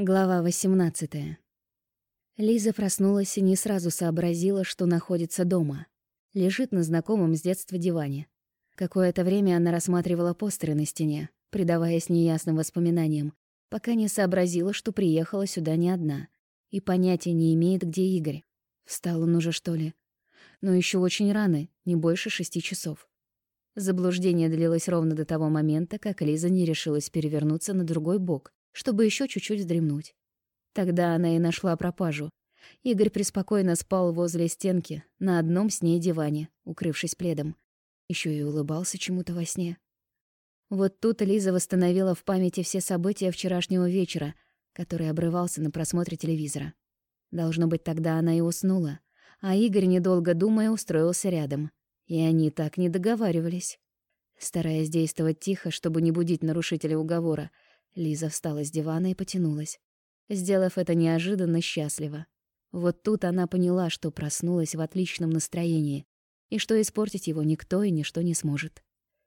Глава 18. Лиза проснулась и не сразу сообразила, что находится дома. Лежит на знакомом с детства диване. Какое-то время она рассматривала постеры на стене, предаваясь неясным воспоминаниям, пока не сообразила, что приехала сюда не одна и понятия не имеет, где Игорь. Встал он уже, что ли? Но еще очень рано, не больше шести часов. Заблуждение длилось ровно до того момента, как Лиза не решилась перевернуться на другой бок, чтобы еще чуть-чуть вздремнуть. Тогда она и нашла пропажу. Игорь преспокойно спал возле стенки, на одном с ней диване, укрывшись пледом. Еще и улыбался чему-то во сне. Вот тут Лиза восстановила в памяти все события вчерашнего вечера, который обрывался на просмотре телевизора. Должно быть, тогда она и уснула, а Игорь, недолго думая, устроился рядом. И они так не договаривались. Стараясь действовать тихо, чтобы не будить нарушителя уговора, Лиза встала с дивана и потянулась, сделав это неожиданно счастливо. Вот тут она поняла, что проснулась в отличном настроении и что испортить его никто и ничто не сможет.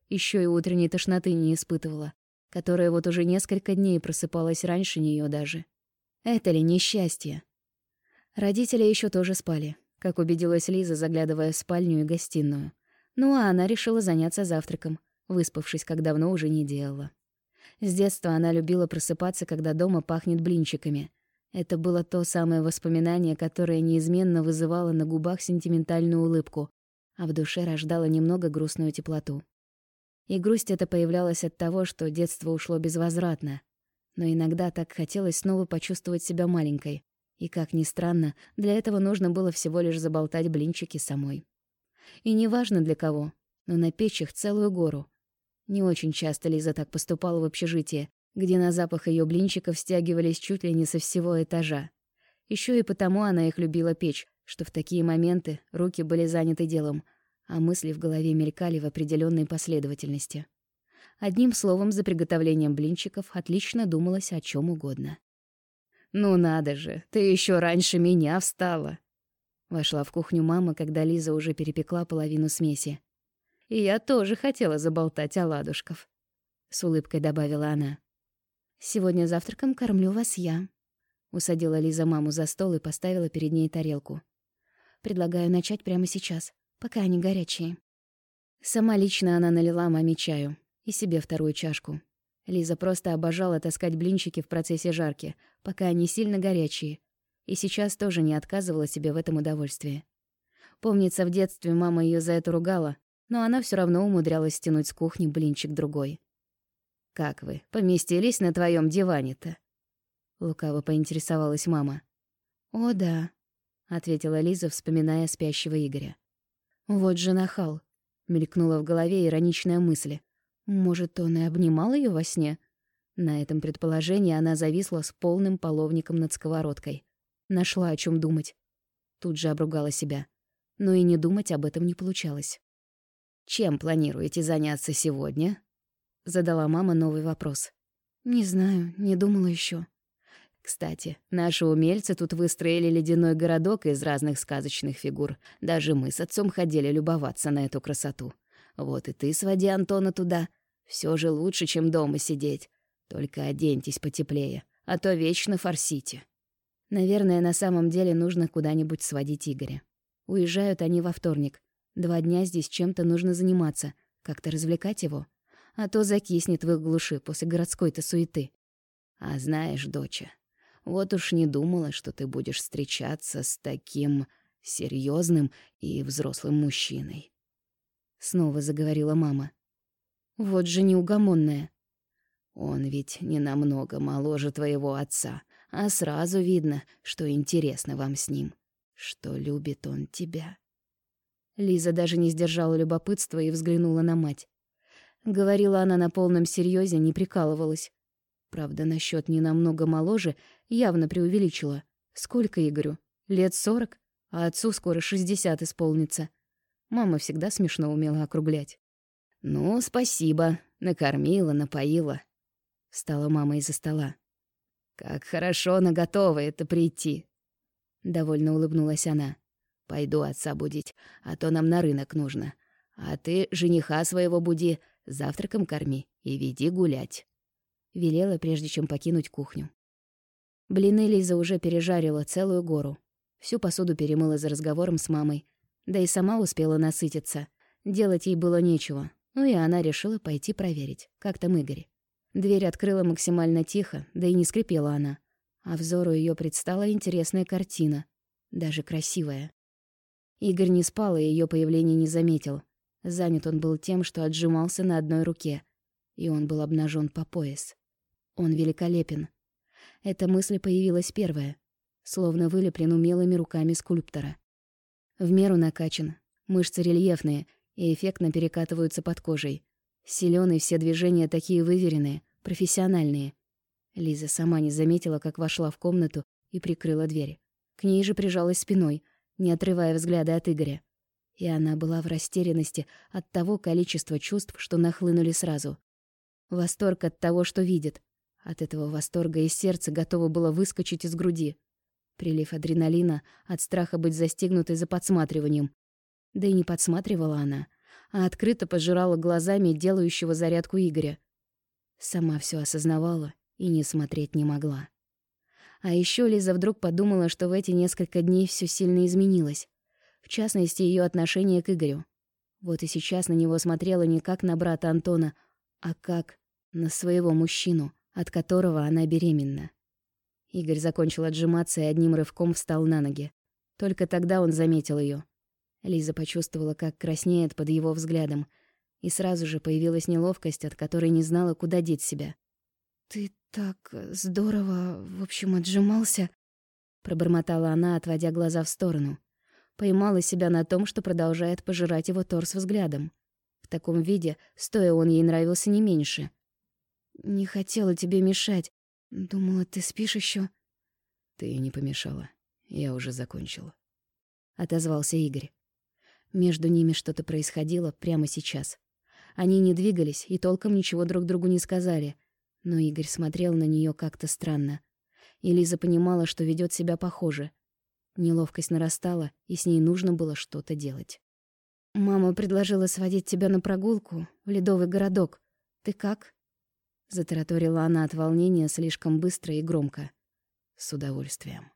Еще и утренней тошноты не испытывала, которая вот уже несколько дней просыпалась раньше нее даже. Это ли несчастье? Родители еще тоже спали, как убедилась Лиза, заглядывая в спальню и гостиную. Ну а она решила заняться завтраком, выспавшись, как давно уже не делала. С детства она любила просыпаться, когда дома пахнет блинчиками. Это было то самое воспоминание, которое неизменно вызывало на губах сентиментальную улыбку, а в душе рождало немного грустную теплоту. И грусть эта появлялась от того, что детство ушло безвозвратно. Но иногда так хотелось снова почувствовать себя маленькой. И, как ни странно, для этого нужно было всего лишь заболтать блинчики самой. И неважно для кого, но напечь их целую гору, не очень часто Лиза так поступала в общежитии, где на запах ее блинчиков стягивались чуть ли не со всего этажа. Еще и потому она их любила печь, что в такие моменты руки были заняты делом, а мысли в голове мелькали в определенной последовательности. Одним словом, за приготовлением блинчиков отлично думалось о чем угодно. «Ну надо же, ты еще раньше меня встала!» Вошла в кухню мама, когда Лиза уже перепекла половину смеси. И я тоже хотела заболтать о ладушков. С улыбкой добавила она. «Сегодня завтраком кормлю вас я», — усадила Лиза маму за стол и поставила перед ней тарелку. «Предлагаю начать прямо сейчас, пока они горячие». Сама лично она налила маме чаю и себе вторую чашку. Лиза просто обожала таскать блинчики в процессе жарки, пока они сильно горячие, и сейчас тоже не отказывала себе в этом удовольствии. Помнится, в детстве мама ее за это ругала, но она все равно умудрялась стянуть с кухни блинчик другой. «Как вы, поместились на твоем диване-то?» Лукаво поинтересовалась мама. «О, да», — ответила Лиза, вспоминая спящего Игоря. «Вот же нахал», — мелькнула в голове ироничная мысль. «Может, он и обнимал ее во сне?» На этом предположении она зависла с полным половником над сковородкой. Нашла о чем думать. Тут же обругала себя. Но и не думать об этом не получалось. «Чем планируете заняться сегодня?» Задала мама новый вопрос. «Не знаю, не думала еще. Кстати, наши умельцы тут выстроили ледяной городок из разных сказочных фигур. Даже мы с отцом ходили любоваться на эту красоту. Вот и ты своди Антона туда. Все же лучше, чем дома сидеть. Только оденьтесь потеплее, а то вечно форсите. Наверное, на самом деле нужно куда-нибудь сводить Игоря. Уезжают они во вторник. Два дня здесь чем-то нужно заниматься, как-то развлекать его. А то закиснет в их глуши после городской-то суеты. А знаешь, доча, вот уж не думала, что ты будешь встречаться с таким серьезным и взрослым мужчиной. Снова заговорила мама. Вот же неугомонная. Он ведь не намного моложе твоего отца, а сразу видно, что интересно вам с ним, что любит он тебя. Лиза даже не сдержала любопытства и взглянула на мать. Говорила она на полном серьезе, не прикалывалась. Правда, насчет не намного моложе явно преувеличила. Сколько Игорю? Лет сорок? А отцу скоро шестьдесят исполнится. Мама всегда смешно умела округлять. «Ну, спасибо. Накормила, напоила». Встала мама из-за стола. «Как хорошо на готово это прийти!» Довольно улыбнулась она. Пойду отца будить, а то нам на рынок нужно. А ты жениха своего буди, завтраком корми и веди гулять». Велела, прежде чем покинуть кухню. Блины Лиза уже пережарила целую гору. Всю посуду перемыла за разговором с мамой. Да и сама успела насытиться. Делать ей было нечего. Ну и она решила пойти проверить, как там Игорь. Дверь открыла максимально тихо, да и не скрипела она. А взору ее предстала интересная картина. Даже красивая. Игорь не спал и ее появление не заметил. Занят он был тем, что отжимался на одной руке. И он был обнажен по пояс. Он великолепен. Эта мысль появилась первая, словно вылеплен умелыми руками скульптора. В меру накачан, мышцы рельефные и эффектно перекатываются под кожей. Силён и все движения такие выверенные, профессиональные. Лиза сама не заметила, как вошла в комнату и прикрыла дверь. К ней же прижалась спиной, не отрывая взгляда от Игоря. И она была в растерянности от того количества чувств, что нахлынули сразу. Восторг от того, что видит, от этого восторга и сердце готово было выскочить из груди. Прилив адреналина от страха быть застигнутой за подсматриванием. Да и не подсматривала она, а открыто пожирала глазами делающего зарядку Игоря. Сама все осознавала и не смотреть не могла. А еще Лиза вдруг подумала, что в эти несколько дней все сильно изменилось. В частности, ее отношение к Игорю. Вот и сейчас на него смотрела не как на брата Антона, а как на своего мужчину — от которого она беременна. Игорь закончил отжиматься и одним рывком встал на ноги. Только тогда он заметил ее. Лиза почувствовала, как краснеет под его взглядом, и сразу же появилась неловкость, от которой не знала, куда деть себя. «Ты так здорово, в общем, отжимался», — пробормотала она, отводя глаза в сторону. Поймала себя на том, что продолжает пожирать его торс взглядом. В таком виде, стоя он ей нравился не меньше — не хотела тебе мешать. Думала, ты спишь еще. Ты не помешала. Я уже закончила. Отозвался Игорь. Между ними что-то происходило прямо сейчас. Они не двигались и толком ничего друг другу не сказали. Но Игорь смотрел на нее как-то странно. И Лиза понимала, что ведет себя похоже. Неловкость нарастала, и с ней нужно было что-то делать. «Мама предложила сводить тебя на прогулку в ледовый городок. Ты как?» Затараторила она от волнения слишком быстро и громко. С удовольствием.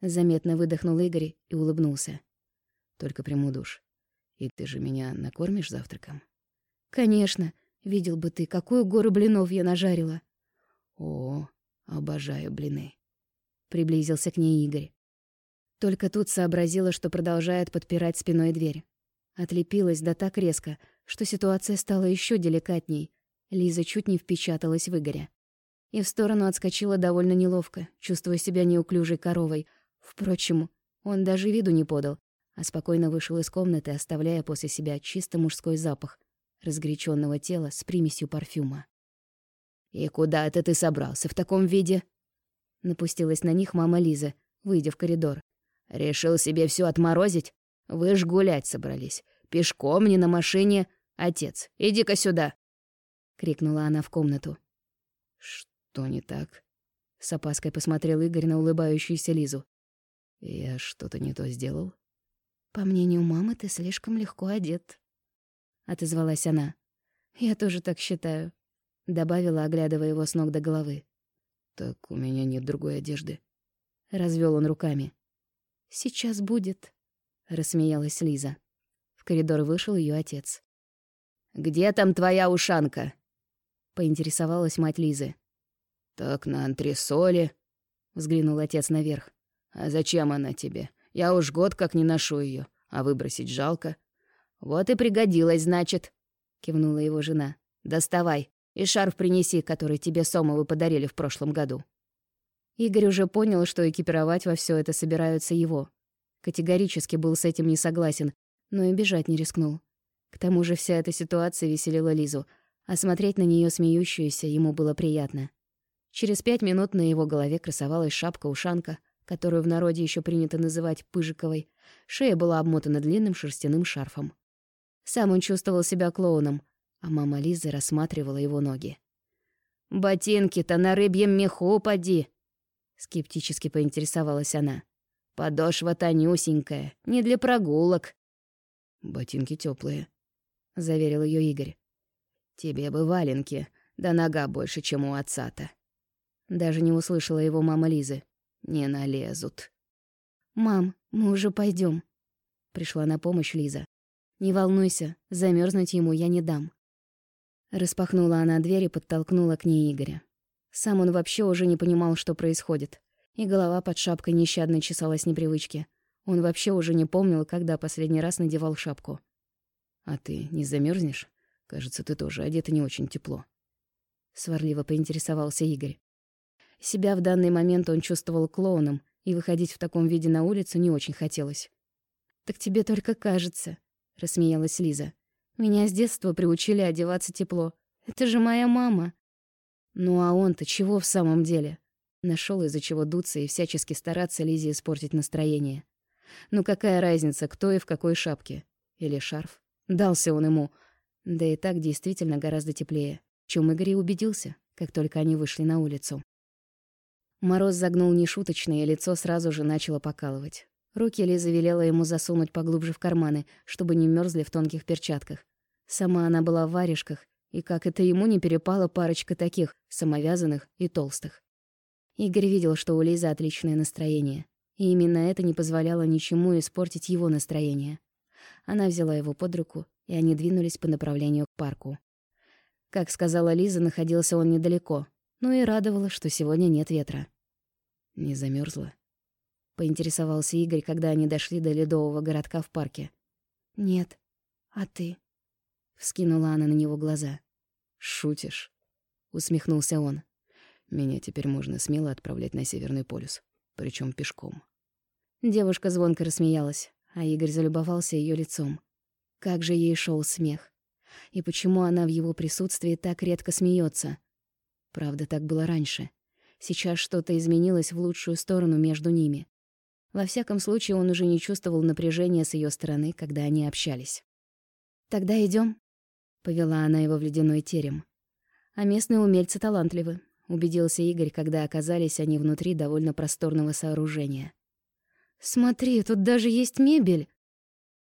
Заметно выдохнул Игорь и улыбнулся. Только приму душ. И ты же меня накормишь завтраком? Конечно. Видел бы ты, какую гору блинов я нажарила. О, обожаю блины. Приблизился к ней Игорь. Только тут сообразила, что продолжает подпирать спиной дверь. Отлепилась да так резко, что ситуация стала еще деликатней, Лиза чуть не впечаталась в Игоря. И в сторону отскочила довольно неловко, чувствуя себя неуклюжей коровой. Впрочем, он даже виду не подал, а спокойно вышел из комнаты, оставляя после себя чисто мужской запах разгоряченного тела с примесью парфюма. «И куда это ты собрался в таком виде?» Напустилась на них мама Лиза, выйдя в коридор. «Решил себе все отморозить? Вы ж гулять собрались. Пешком, не на машине. Отец, иди-ка сюда!» крикнула она в комнату. Что не так? С опаской посмотрел Игорь на улыбающуюся Лизу. Я что-то не то сделал? По мнению мамы, ты слишком легко одет, отозвалась она. Я тоже так считаю, добавила, оглядывая его с ног до головы. Так у меня нет другой одежды. Развел он руками. Сейчас будет, рассмеялась Лиза. В коридор вышел ее отец. Где там твоя ушанка? поинтересовалась мать Лизы. «Так на антресоле», — взглянул отец наверх. «А зачем она тебе? Я уж год как не ношу ее, а выбросить жалко». «Вот и пригодилась, значит», — кивнула его жена. «Доставай и шарф принеси, который тебе Сомовы подарили в прошлом году». Игорь уже понял, что экипировать во все это собираются его. Категорически был с этим не согласен, но и бежать не рискнул. К тому же вся эта ситуация веселила Лизу — а смотреть на нее смеющуюся ему было приятно. Через пять минут на его голове красовалась шапка-ушанка, которую в народе еще принято называть пыжиковой. Шея была обмотана длинным шерстяным шарфом. Сам он чувствовал себя клоуном, а мама Лизы рассматривала его ноги. «Ботинки-то на рыбьем меху поди!» Скептически поинтересовалась она. «Подошва тонюсенькая, не для прогулок». «Ботинки теплые, заверил ее Игорь. Тебе бы валенки, да нога больше, чем у отца-то. Даже не услышала его мама Лизы. «Не налезут». «Мам, мы уже пойдем. Пришла на помощь Лиза. «Не волнуйся, замерзнуть ему я не дам». Распахнула она дверь и подтолкнула к ней Игоря. Сам он вообще уже не понимал, что происходит. И голова под шапкой нещадно чесалась непривычки. Он вообще уже не помнил, когда последний раз надевал шапку. «А ты не замерзнешь? Кажется, ты тоже одета не очень тепло». Сварливо поинтересовался Игорь. Себя в данный момент он чувствовал клоуном, и выходить в таком виде на улицу не очень хотелось. «Так тебе только кажется», — рассмеялась Лиза. «Меня с детства приучили одеваться тепло. Это же моя мама». Ну а он-то чего в самом деле? Нашел из-за чего дуться и всячески стараться Лизе испортить настроение. Ну какая разница, кто и в какой шапке? Или шарф? Дался он ему. Да и так действительно гораздо теплее, чем Игорь и убедился, как только они вышли на улицу. Мороз загнул нешуточно, и лицо сразу же начало покалывать. Руки Лиза велела ему засунуть поглубже в карманы, чтобы не мерзли в тонких перчатках. Сама она была в варежках, и как это ему не перепала парочка таких, самовязанных и толстых. Игорь видел, что у Лизы отличное настроение, и именно это не позволяло ничему испортить его настроение. Она взяла его под руку, и они двинулись по направлению к парку. Как сказала Лиза, находился он недалеко, но и радовало, что сегодня нет ветра. «Не замерзла? Поинтересовался Игорь, когда они дошли до ледового городка в парке. «Нет. А ты?» Вскинула она на него глаза. «Шутишь?» — усмехнулся он. Меня теперь можно смело отправлять на Северный полюс, причем пешком. Девушка звонко рассмеялась, а Игорь залюбовался ее лицом. Как же ей шел смех. И почему она в его присутствии так редко смеется? Правда, так было раньше. Сейчас что-то изменилось в лучшую сторону между ними. Во всяком случае, он уже не чувствовал напряжения с ее стороны, когда они общались. «Тогда идем, повела она его в ледяной терем. А местные умельцы талантливы, убедился Игорь, когда оказались они внутри довольно просторного сооружения. «Смотри, тут даже есть мебель!»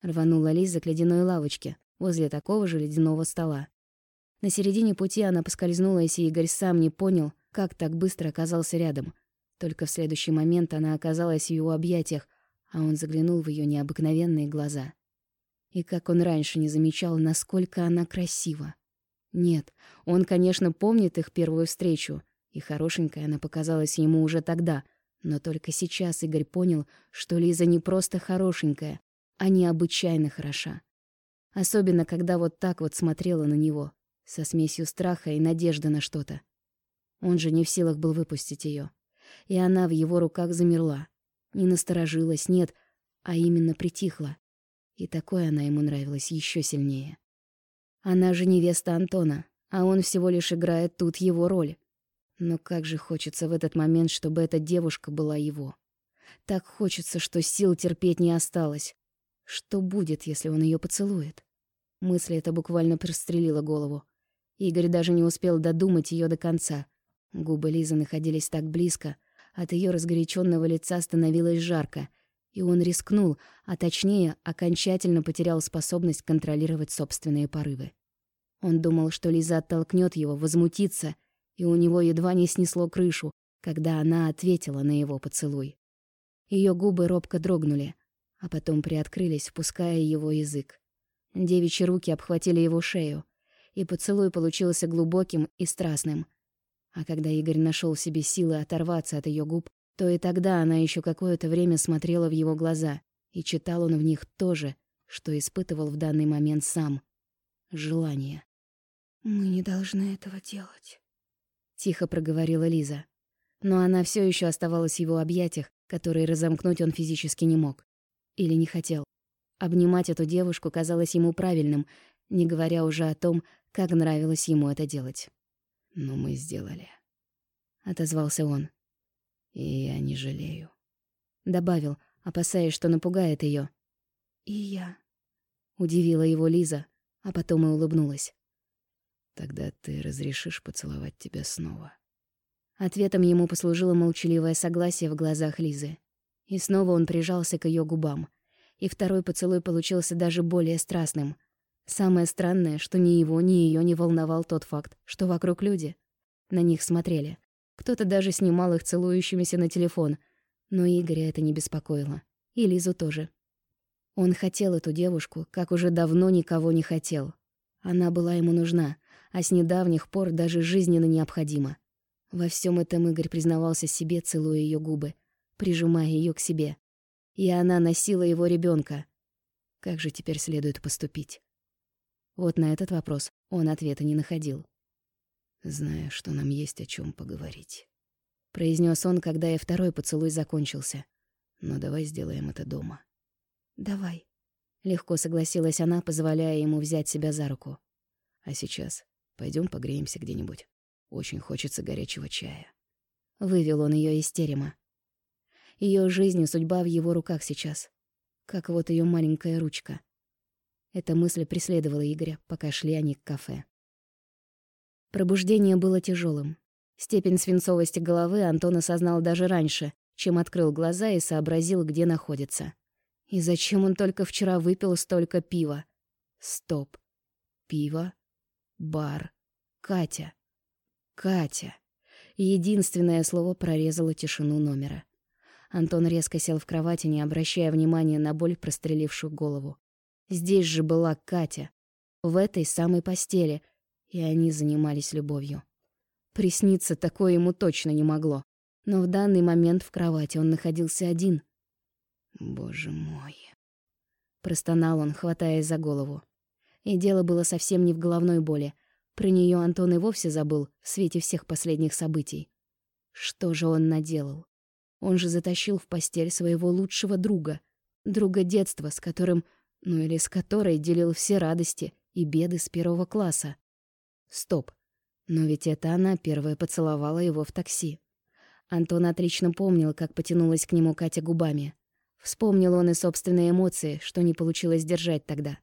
Рванула Лиза к ледяной лавочке, возле такого же ледяного стола. На середине пути она поскользнулась, и Игорь сам не понял, как так быстро оказался рядом. Только в следующий момент она оказалась в его объятиях, а он заглянул в ее необыкновенные глаза. И как он раньше не замечал, насколько она красива. Нет, он, конечно, помнит их первую встречу, и хорошенькая она показалась ему уже тогда, но только сейчас Игорь понял, что Лиза не просто хорошенькая, а необычайно хороша. Особенно, когда вот так вот смотрела на него, со смесью страха и надежды на что-то. Он же не в силах был выпустить ее, И она в его руках замерла. Не насторожилась, нет, а именно притихла. И такое она ему нравилась еще сильнее. Она же невеста Антона, а он всего лишь играет тут его роль. Но как же хочется в этот момент, чтобы эта девушка была его. Так хочется, что сил терпеть не осталось. Что будет, если он ее поцелует? Мысль эта буквально прострелила голову. Игорь даже не успел додумать ее до конца. Губы Лизы находились так близко, от ее разгоряченного лица становилось жарко, и он рискнул, а точнее, окончательно потерял способность контролировать собственные порывы. Он думал, что Лиза оттолкнет его, возмутится — и у него едва не снесло крышу, когда она ответила на его поцелуй. Ее губы робко дрогнули, а потом приоткрылись, впуская его язык. Девичьи руки обхватили его шею, и поцелуй получился глубоким и страстным. А когда Игорь нашел в себе силы оторваться от ее губ, то и тогда она еще какое-то время смотрела в его глаза, и читал он в них то же, что испытывал в данный момент сам. Желание. «Мы не должны этого делать», тихо проговорила Лиза. Но она все еще оставалась в его объятиях, которые разомкнуть он физически не мог. Или не хотел. Обнимать эту девушку казалось ему правильным, не говоря уже о том, как нравилось ему это делать. «Но мы сделали», — отозвался он. «И я не жалею», — добавил, опасаясь, что напугает ее. «И я», — удивила его Лиза, а потом и улыбнулась. Тогда ты разрешишь поцеловать тебя снова. Ответом ему послужило молчаливое согласие в глазах Лизы. И снова он прижался к ее губам. И второй поцелуй получился даже более страстным. Самое странное, что ни его, ни ее не волновал тот факт, что вокруг люди. На них смотрели. Кто-то даже снимал их целующимися на телефон, но Игоря это не беспокоило. И Лизу тоже. Он хотел эту девушку, как уже давно никого не хотел. Она была ему нужна, а с недавних пор даже жизненно необходима. Во всем этом Игорь признавался себе, целуя ее губы, прижимая ее к себе. И она носила его ребенка. Как же теперь следует поступить? Вот на этот вопрос он ответа не находил. «Зная, что нам есть о чем поговорить», — произнес он, когда и второй поцелуй закончился. «Но давай сделаем это дома». «Давай», — легко согласилась она, позволяя ему взять себя за руку. «А сейчас пойдем погреемся где-нибудь. Очень хочется горячего чая». Вывел он ее из терема. Ее жизнь и судьба в его руках сейчас. Как вот ее маленькая ручка. Эта мысль преследовала Игоря, пока шли они к кафе. Пробуждение было тяжелым. Степень свинцовости головы Антон осознал даже раньше, чем открыл глаза и сообразил, где находится. И зачем он только вчера выпил столько пива? Стоп. Пиво. Бар. Катя. Катя. Единственное слово прорезало тишину номера. Антон резко сел в кровати, не обращая внимания на боль, прострелившую голову. Здесь же была Катя. В этой самой постели. И они занимались любовью. Присниться такое ему точно не могло. Но в данный момент в кровати он находился один. «Боже мой!» Простонал он, хватаясь за голову. И дело было совсем не в головной боли. Про нее Антон и вовсе забыл в свете всех последних событий. Что же он наделал? Он же затащил в постель своего лучшего друга. Друга детства, с которым, ну или с которой делил все радости и беды с первого класса. Стоп. Но ведь это она первая поцеловала его в такси. Антон отлично помнил, как потянулась к нему Катя губами. Вспомнил он и собственные эмоции, что не получилось держать тогда.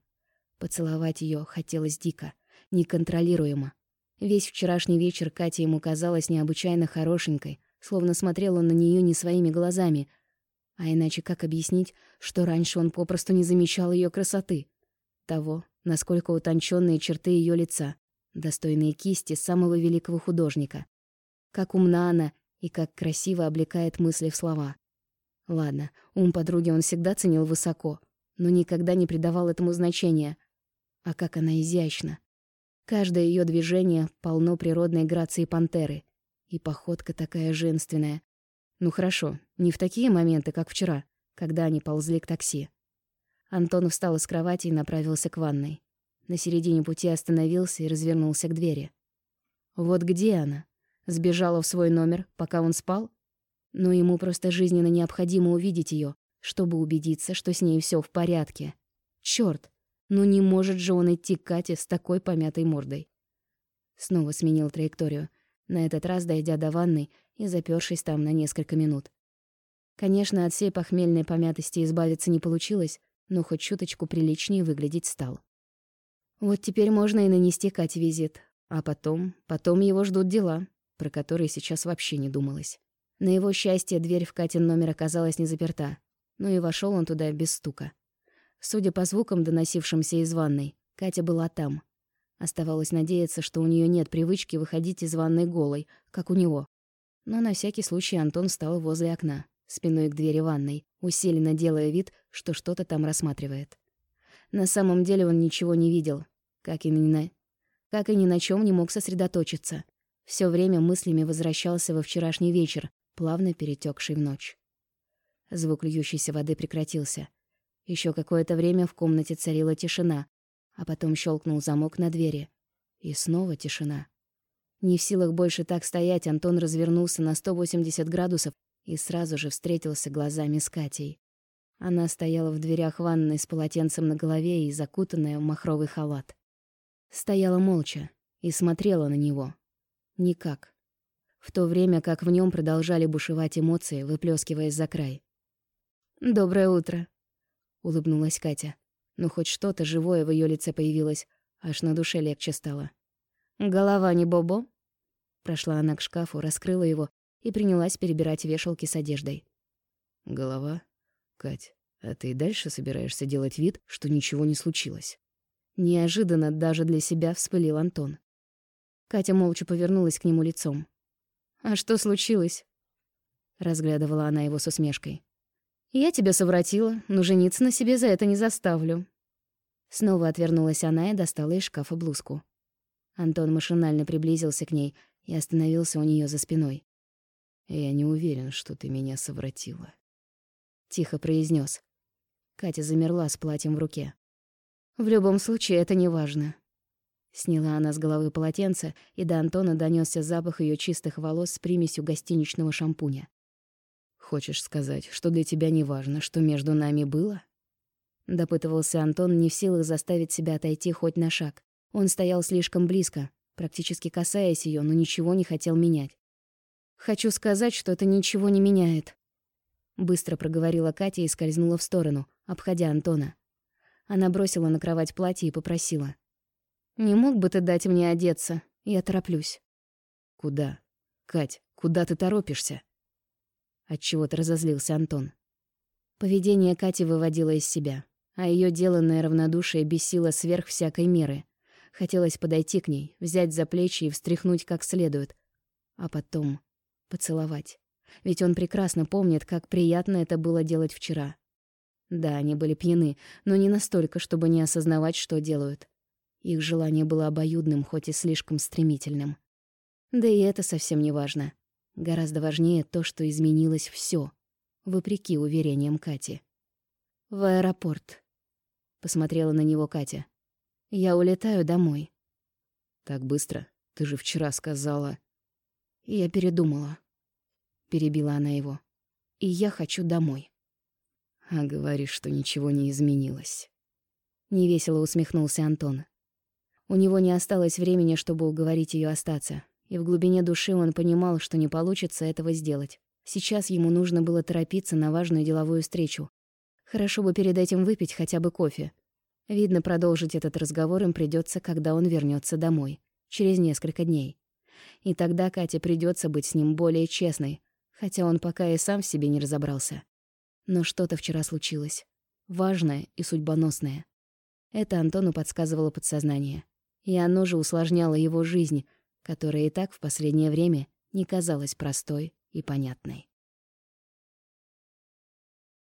Поцеловать ее хотелось дико, неконтролируемо. Весь вчерашний вечер Катя ему казалась необычайно хорошенькой, словно смотрел он на нее не своими глазами. А иначе как объяснить, что раньше он попросту не замечал ее красоты? Того, насколько утонченные черты ее лица, достойные кисти самого великого художника. Как умна она и как красиво облекает мысли в слова. Ладно, ум подруги он всегда ценил высоко, но никогда не придавал этому значения. А как она изящна. Каждое ее движение полно природной грации пантеры. И походка такая женственная. Ну хорошо, не в такие моменты, как вчера, когда они ползли к такси. Антон встал из кровати и направился к ванной. На середине пути остановился и развернулся к двери. Вот где она? Сбежала в свой номер, пока он спал? Но ему просто жизненно необходимо увидеть ее, чтобы убедиться, что с ней все в порядке. Черт, ну не может же он идти к Кате с такой помятой мордой. Снова сменил траекторию, на этот раз дойдя до ванной и запёршись там на несколько минут. Конечно, от всей похмельной помятости избавиться не получилось, но хоть чуточку приличнее выглядеть стал. Вот теперь можно и нанести Кате визит. А потом, потом его ждут дела, про которые сейчас вообще не думалось. На его счастье, дверь в Катин номер оказалась не заперта. Ну и вошел он туда без стука. Судя по звукам, доносившимся из ванной, Катя была там. Оставалось надеяться, что у нее нет привычки выходить из ванной голой, как у него. Но на всякий случай Антон встал возле окна, спиной к двери ванной, усиленно делая вид, что что-то там рассматривает. На самом деле он ничего не видел, как и ни на... как и ни на чем не мог сосредоточиться. Все время мыслями возвращался во вчерашний вечер, плавно перетекший в ночь. Звук льющейся воды прекратился. Еще какое-то время в комнате царила тишина, а потом щелкнул замок на двери. И снова тишина. Не в силах больше так стоять, Антон развернулся на 180 градусов и сразу же встретился глазами с Катей. Она стояла в дверях ванной с полотенцем на голове и закутанная в махровый халат. Стояла молча и смотрела на него. Никак. В то время как в нем продолжали бушевать эмоции, выплескиваясь за край. «Доброе утро», — улыбнулась Катя. Но хоть что-то живое в ее лице появилось, аж на душе легче стало. «Голова не бобо?» Прошла она к шкафу, раскрыла его и принялась перебирать вешалки с одеждой. «Голова?» «Кать, а ты и дальше собираешься делать вид, что ничего не случилось?» Неожиданно даже для себя вспылил Антон. Катя молча повернулась к нему лицом. А что случилось?» Разглядывала она его с усмешкой. «Я тебя совратила, но жениться на себе за это не заставлю». Снова отвернулась она и достала из шкафа блузку. Антон машинально приблизился к ней и остановился у нее за спиной. «Я не уверен, что ты меня совратила», — тихо произнес. Катя замерла с платьем в руке. «В любом случае, это не важно». Сняла она с головы полотенце, и до Антона донесся запах ее чистых волос с примесью гостиничного шампуня. «Хочешь сказать, что для тебя не важно, что между нами было?» Допытывался Антон, не в силах заставить себя отойти хоть на шаг. Он стоял слишком близко, практически касаясь ее, но ничего не хотел менять. «Хочу сказать, что это ничего не меняет», — быстро проговорила Катя и скользнула в сторону, обходя Антона. Она бросила на кровать платье и попросила. «Не мог бы ты дать мне одеться? Я тороплюсь». «Куда? Кать, куда ты торопишься?» Отчего-то разозлился Антон. Поведение Кати выводило из себя, а ее деланное равнодушие бесило сверх всякой меры. Хотелось подойти к ней, взять за плечи и встряхнуть как следует, а потом поцеловать. Ведь он прекрасно помнит, как приятно это было делать вчера. Да, они были пьяны, но не настолько, чтобы не осознавать, что делают. Их желание было обоюдным, хоть и слишком стремительным. Да и это совсем не важно. Гораздо важнее то, что изменилось все, вопреки уверениям Кати. «В аэропорт», — посмотрела на него Катя. «Я улетаю домой». «Так быстро? Ты же вчера сказала...» «Я передумала», — перебила она его. «И я хочу домой». «А говоришь, что ничего не изменилось». Невесело усмехнулся Антон. У него не осталось времени, чтобы уговорить ее остаться, и в глубине души он понимал, что не получится этого сделать. Сейчас ему нужно было торопиться на важную деловую встречу. Хорошо бы перед этим выпить хотя бы кофе. Видно, продолжить этот разговор им придется, когда он вернется домой, через несколько дней. И тогда Кате придется быть с ним более честной, хотя он пока и сам в себе не разобрался. Но что-то вчера случилось. Важное и судьбоносное. Это Антону подсказывало подсознание. И оно же усложняло его жизнь, которая и так в последнее время не казалась простой и понятной.